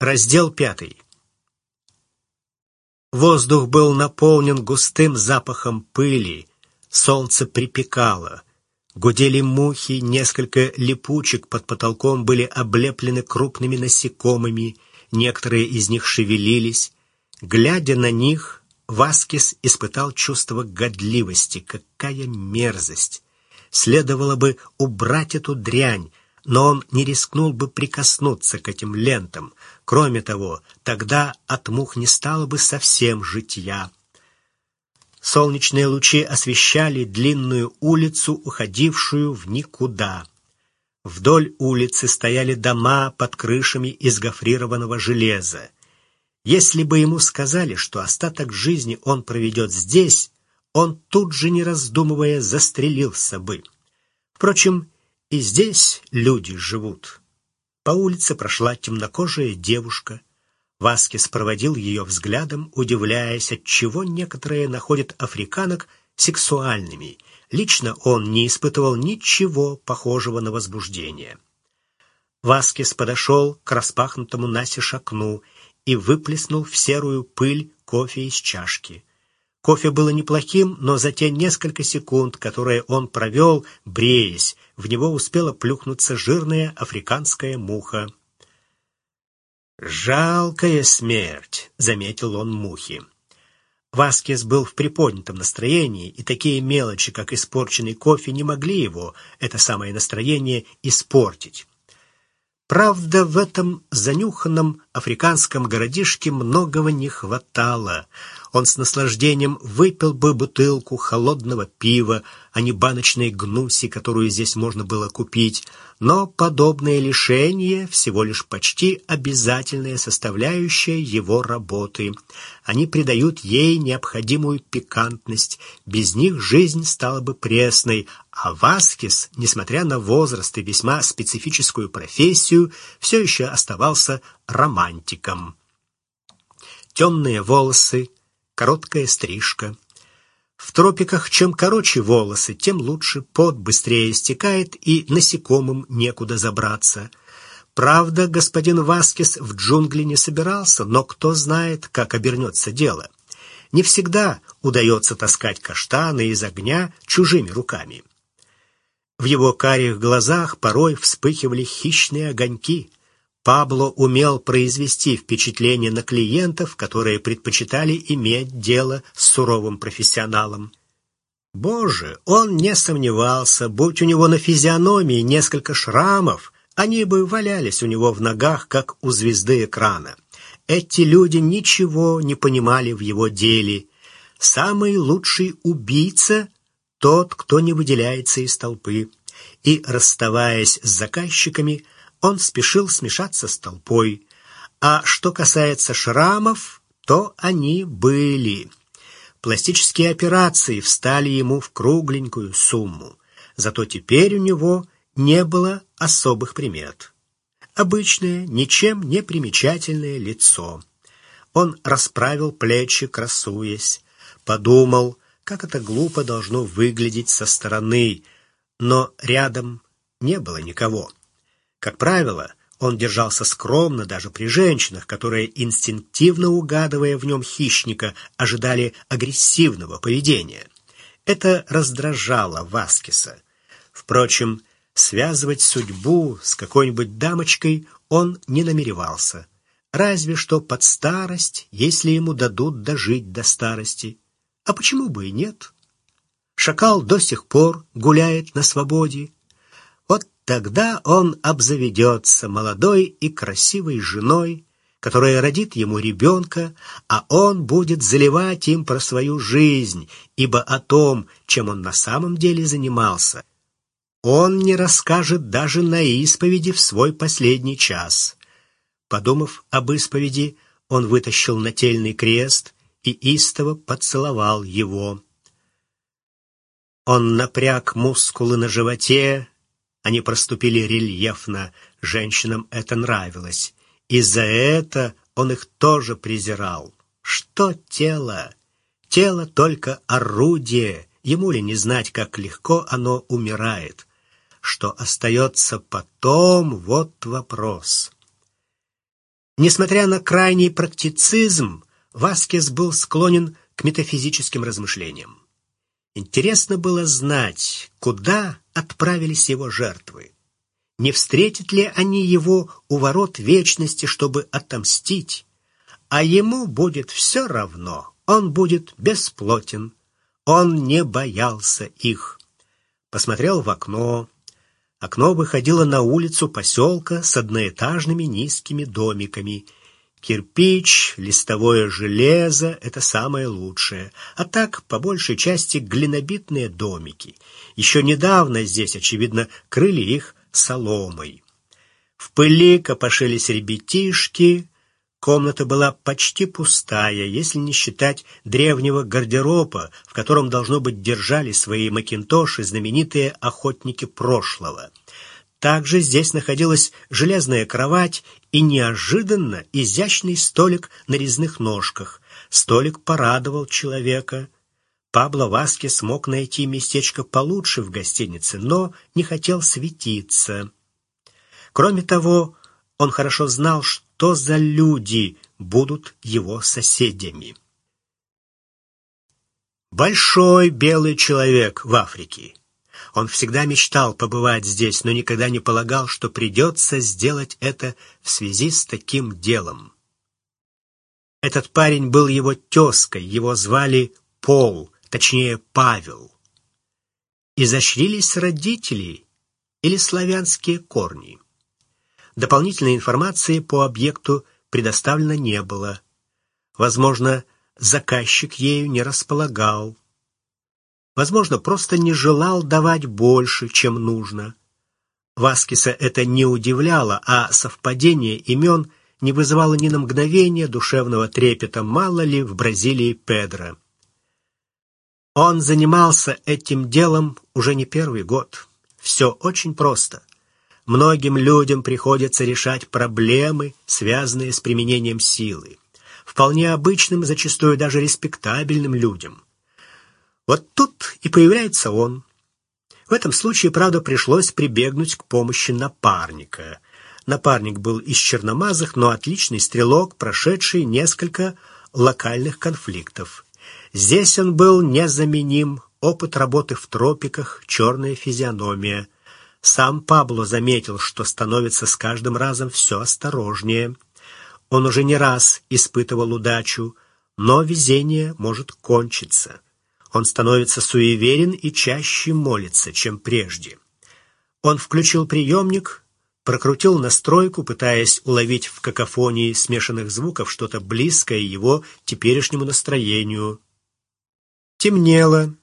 Раздел пятый. Воздух был наполнен густым запахом пыли, солнце припекало. Гудели мухи, несколько липучек под потолком были облеплены крупными насекомыми, некоторые из них шевелились. Глядя на них, Васкис испытал чувство годливости. Какая мерзость! Следовало бы убрать эту дрянь, но он не рискнул бы прикоснуться к этим лентам. Кроме того, тогда от мух не стало бы совсем житья. Солнечные лучи освещали длинную улицу, уходившую в никуда. Вдоль улицы стояли дома под крышами из гофрированного железа. Если бы ему сказали, что остаток жизни он проведет здесь, он тут же, не раздумывая, застрелился бы. Впрочем, и здесь люди живут. По улице прошла темнокожая девушка. Васкис проводил ее взглядом, удивляясь, отчего некоторые находят африканок сексуальными. Лично он не испытывал ничего похожего на возбуждение. Васкис подошел к распахнутому настежь окну и выплеснул в серую пыль кофе из чашки. Кофе было неплохим, но за те несколько секунд, которые он провел, бреясь, в него успела плюхнуться жирная африканская муха. «Жалкая смерть», — заметил он мухи. Васкес был в приподнятом настроении, и такие мелочи, как испорченный кофе, не могли его, это самое настроение, испортить. Правда, в этом занюханном африканском городишке многого не хватало — он с наслаждением выпил бы бутылку холодного пива, а не баночной гнуси, которую здесь можно было купить, но подобное лишение всего лишь почти обязательная составляющая его работы. Они придают ей необходимую пикантность, без них жизнь стала бы пресной, а Васкис, несмотря на возраст и весьма специфическую профессию, все еще оставался романтиком. Темные волосы, короткая стрижка. В тропиках чем короче волосы, тем лучше, пот быстрее стекает и насекомым некуда забраться. Правда, господин Васкис в джунгли не собирался, но кто знает, как обернется дело. Не всегда удается таскать каштаны из огня чужими руками. В его карих глазах порой вспыхивали хищные огоньки. Пабло умел произвести впечатление на клиентов, которые предпочитали иметь дело с суровым профессионалом. Боже, он не сомневался, будь у него на физиономии несколько шрамов, они бы валялись у него в ногах, как у звезды экрана. Эти люди ничего не понимали в его деле. Самый лучший убийца — тот, кто не выделяется из толпы. И, расставаясь с заказчиками, он спешил смешаться с толпой. А что касается шрамов, то они были. Пластические операции встали ему в кругленькую сумму. Зато теперь у него не было особых примет. Обычное, ничем не примечательное лицо. Он расправил плечи, красуясь, подумал, как это глупо должно выглядеть со стороны, но рядом не было никого. Как правило, он держался скромно даже при женщинах, которые, инстинктивно угадывая в нем хищника, ожидали агрессивного поведения. Это раздражало Васкиса. Впрочем, связывать судьбу с какой-нибудь дамочкой он не намеревался. Разве что под старость, если ему дадут дожить до старости. А почему бы и нет? Шакал до сих пор гуляет на свободе, Тогда он обзаведется молодой и красивой женой, которая родит ему ребенка, а он будет заливать им про свою жизнь, ибо о том, чем он на самом деле занимался, он не расскажет даже на исповеди в свой последний час. Подумав об исповеди, он вытащил нательный крест и истово поцеловал его. Он напряг мускулы на животе, они проступили рельефно, женщинам это нравилось. И за это он их тоже презирал. Что тело? Тело только орудие. Ему ли не знать, как легко оно умирает? Что остается потом, вот вопрос. Несмотря на крайний практицизм, Васкес был склонен к метафизическим размышлениям. Интересно было знать, куда отправились его жертвы. Не встретят ли они его у ворот вечности, чтобы отомстить? А ему будет все равно, он будет бесплотен. Он не боялся их. Посмотрел в окно. Окно выходило на улицу поселка с одноэтажными низкими домиками — Кирпич, листовое железо — это самое лучшее. А так, по большей части, глинобитные домики. Еще недавно здесь, очевидно, крыли их соломой. В пыли копошились ребятишки. Комната была почти пустая, если не считать древнего гардероба, в котором, должно быть, держали свои макинтоши знаменитые охотники прошлого. Также здесь находилась железная кровать и неожиданно изящный столик на резных ножках. Столик порадовал человека. Пабло Васки смог найти местечко получше в гостинице, но не хотел светиться. Кроме того, он хорошо знал, что за люди будут его соседями. Большой белый человек в Африке. Он всегда мечтал побывать здесь, но никогда не полагал, что придется сделать это в связи с таким делом. Этот парень был его тезкой, его звали Пол, точнее Павел. Изощрились родители или славянские корни. Дополнительной информации по объекту предоставлено не было. Возможно, заказчик ею не располагал. Возможно, просто не желал давать больше, чем нужно. Васкиса это не удивляло, а совпадение имен не вызывало ни на мгновение душевного трепета, мало ли в Бразилии Педро. Он занимался этим делом уже не первый год. Все очень просто. Многим людям приходится решать проблемы, связанные с применением силы. Вполне обычным, зачастую даже респектабельным людям – вот тут и появляется он. В этом случае, правда, пришлось прибегнуть к помощи напарника. Напарник был из черномазых, но отличный стрелок, прошедший несколько локальных конфликтов. Здесь он был незаменим, опыт работы в тропиках, черная физиономия. Сам Пабло заметил, что становится с каждым разом все осторожнее. Он уже не раз испытывал удачу, но везение может кончиться. Он становится суеверен и чаще молится, чем прежде. Он включил приемник, прокрутил настройку, пытаясь уловить в какофонии смешанных звуков что-то близкое его теперешнему настроению. Темнело.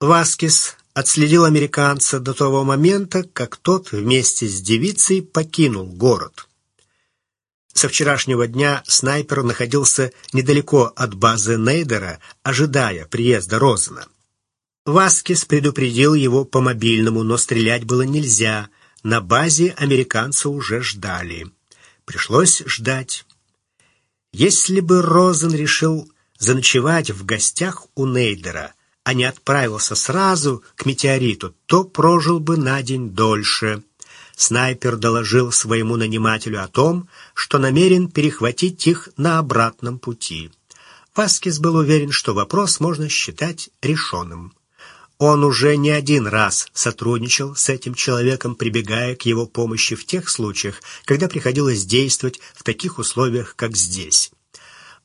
Васкис отследил американца до того момента, как тот вместе с девицей покинул город. Со вчерашнего дня снайпер находился недалеко от базы Нейдера, ожидая приезда Розена. Васкис предупредил его по мобильному, но стрелять было нельзя. На базе американца уже ждали. Пришлось ждать. Если бы Розен решил заночевать в гостях у Нейдера, а не отправился сразу к метеориту, то прожил бы на день дольше. Снайпер доложил своему нанимателю о том, что намерен перехватить их на обратном пути. Васкис был уверен, что вопрос можно считать решенным. Он уже не один раз сотрудничал с этим человеком, прибегая к его помощи в тех случаях, когда приходилось действовать в таких условиях, как здесь.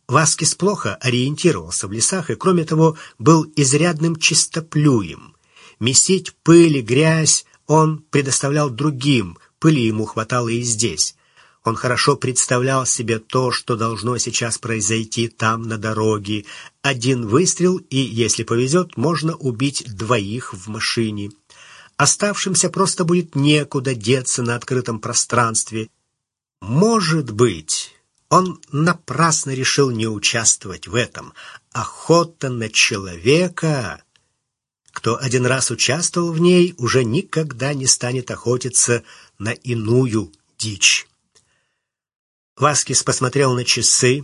Васкис плохо ориентировался в лесах и, кроме того, был изрядным чистоплюем. Месить пыль и грязь он предоставлял другим, пыли ему хватало и здесь. Он хорошо представлял себе то, что должно сейчас произойти там, на дороге. Один выстрел, и, если повезет, можно убить двоих в машине. Оставшимся просто будет некуда деться на открытом пространстве. Может быть, он напрасно решил не участвовать в этом. Охота на человека кто один раз участвовал в ней, уже никогда не станет охотиться на иную дичь. Васкис посмотрел на часы.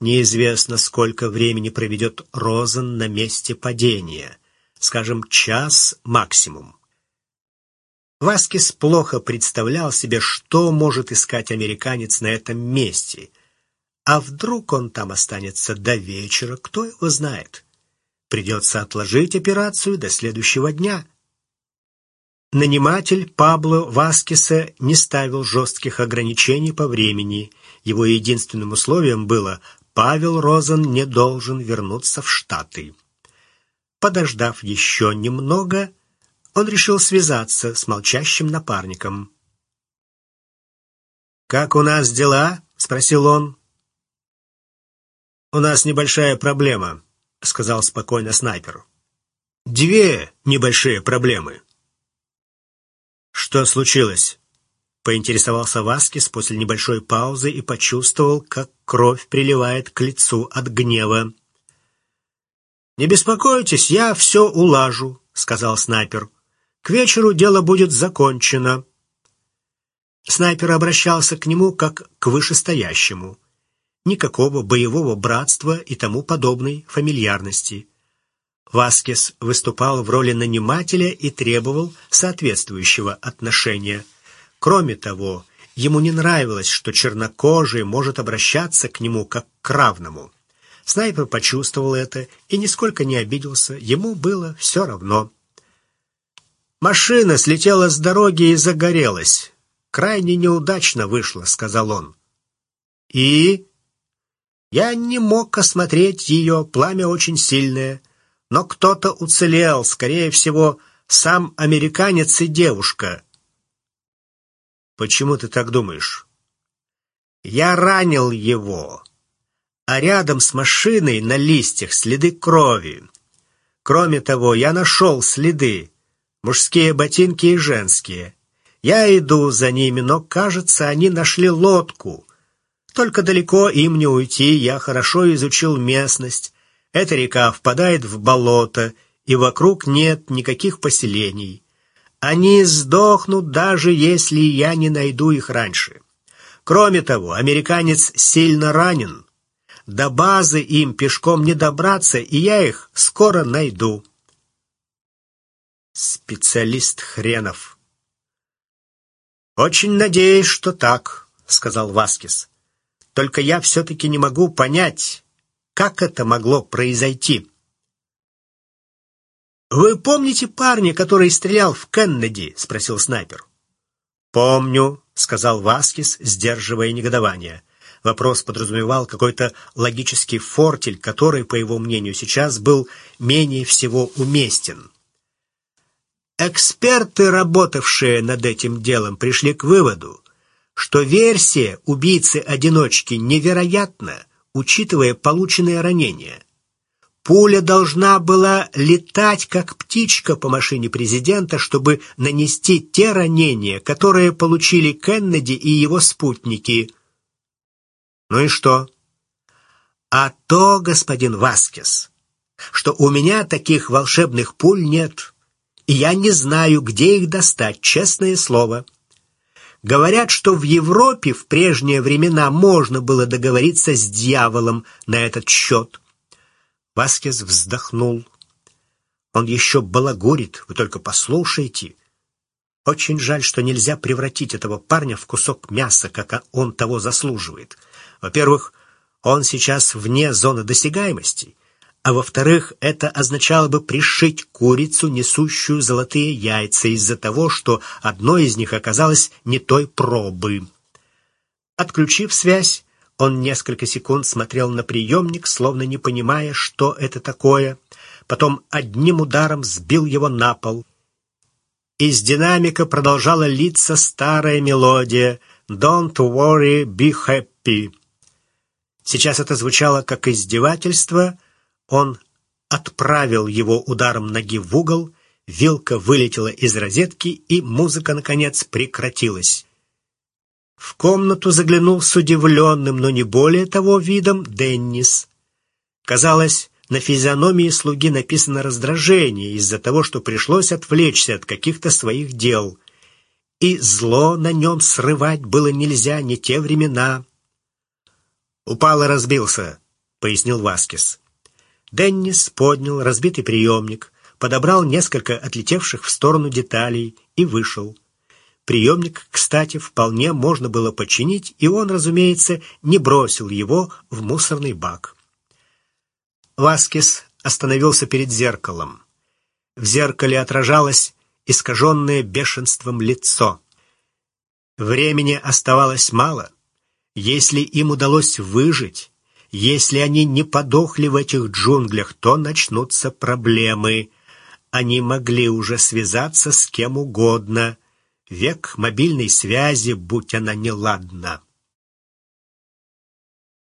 Неизвестно, сколько времени проведет Розен на месте падения. Скажем, час максимум. Васкис плохо представлял себе, что может искать американец на этом месте. А вдруг он там останется до вечера, кто его знает? Придется отложить операцию до следующего дня. Наниматель Пабло Васкиса не ставил жестких ограничений по времени. Его единственным условием было Павел Розен не должен вернуться в Штаты. Подождав еще немного, он решил связаться с молчащим напарником. «Как у нас дела?» — спросил он. «У нас небольшая проблема», — сказал спокойно снайпер. «Две небольшие проблемы». «Что случилось?» — поинтересовался Васкис после небольшой паузы и почувствовал, как кровь приливает к лицу от гнева. «Не беспокойтесь, я все улажу», — сказал снайпер. К вечеру дело будет закончено. Снайпер обращался к нему как к вышестоящему. Никакого боевого братства и тому подобной фамильярности. Васкес выступал в роли нанимателя и требовал соответствующего отношения. Кроме того, ему не нравилось, что чернокожий может обращаться к нему как к равному. Снайпер почувствовал это и нисколько не обиделся, ему было все равно. Машина слетела с дороги и загорелась. Крайне неудачно вышло, сказал он. И я не мог осмотреть ее, пламя очень сильное, но кто-то уцелел, скорее всего, сам американец и девушка. Почему ты так думаешь? Я ранил его, а рядом с машиной на листьях следы крови. Кроме того, я нашел следы мужские ботинки и женские. Я иду за ними, но, кажется, они нашли лодку. Только далеко им не уйти, я хорошо изучил местность. Эта река впадает в болото, и вокруг нет никаких поселений. Они сдохнут, даже если я не найду их раньше. Кроме того, американец сильно ранен. До базы им пешком не добраться, и я их скоро найду. Специалист хренов. Очень надеюсь, что так, сказал Васкис. Только я все-таки не могу понять, как это могло произойти. «Вы помните парня, который стрелял в Кеннеди?» — спросил снайпер. «Помню», — сказал Васкис, сдерживая негодование. Вопрос подразумевал какой-то логический фортель, который, по его мнению, сейчас был менее всего уместен. Эксперты, работавшие над этим делом, пришли к выводу, что версия убийцы-одиночки невероятна, учитывая полученные ранения. Пуля должна была летать, как птичка по машине президента, чтобы нанести те ранения, которые получили Кеннеди и его спутники. Ну и что? А то, господин Васкес, что у меня таких волшебных пуль нет и я не знаю, где их достать, честное слово. Говорят, что в Европе в прежние времена можно было договориться с дьяволом на этот счет. Васкес вздохнул. Он еще балагурит, вы только послушайте. Очень жаль, что нельзя превратить этого парня в кусок мяса, как он того заслуживает. Во-первых, он сейчас вне зоны досягаемости а во-вторых, это означало бы пришить курицу, несущую золотые яйца, из-за того, что одно из них оказалось не той пробы. Отключив связь, он несколько секунд смотрел на приемник, словно не понимая, что это такое, потом одним ударом сбил его на пол. Из динамика продолжала литься старая мелодия «Don't worry, be happy». Сейчас это звучало как издевательство — он отправил его ударом ноги в угол, вилка вылетела из розетки, и музыка, наконец, прекратилась. В комнату заглянул с удивленным, но не более того видом Деннис. Казалось, на физиономии слуги написано раздражение из-за того, что пришлось отвлечься от каких-то своих дел. И зло на нем срывать было нельзя, не те времена. «Упал и разбился», — пояснил Васкис. Деннис поднял разбитый приемник, подобрал несколько отлетевших в сторону деталей и вышел. Приемник, кстати, вполне можно было починить, и он, разумеется, не бросил его в мусорный бак. Васкис остановился перед зеркалом. В зеркале отражалось искаженное бешенством лицо. Времени оставалось мало. Если им удалось выжить, если они не подохли в этих джунглях, то начнутся проблемы. Они могли уже связаться с кем угодно. Век мобильной связи, будь она неладна.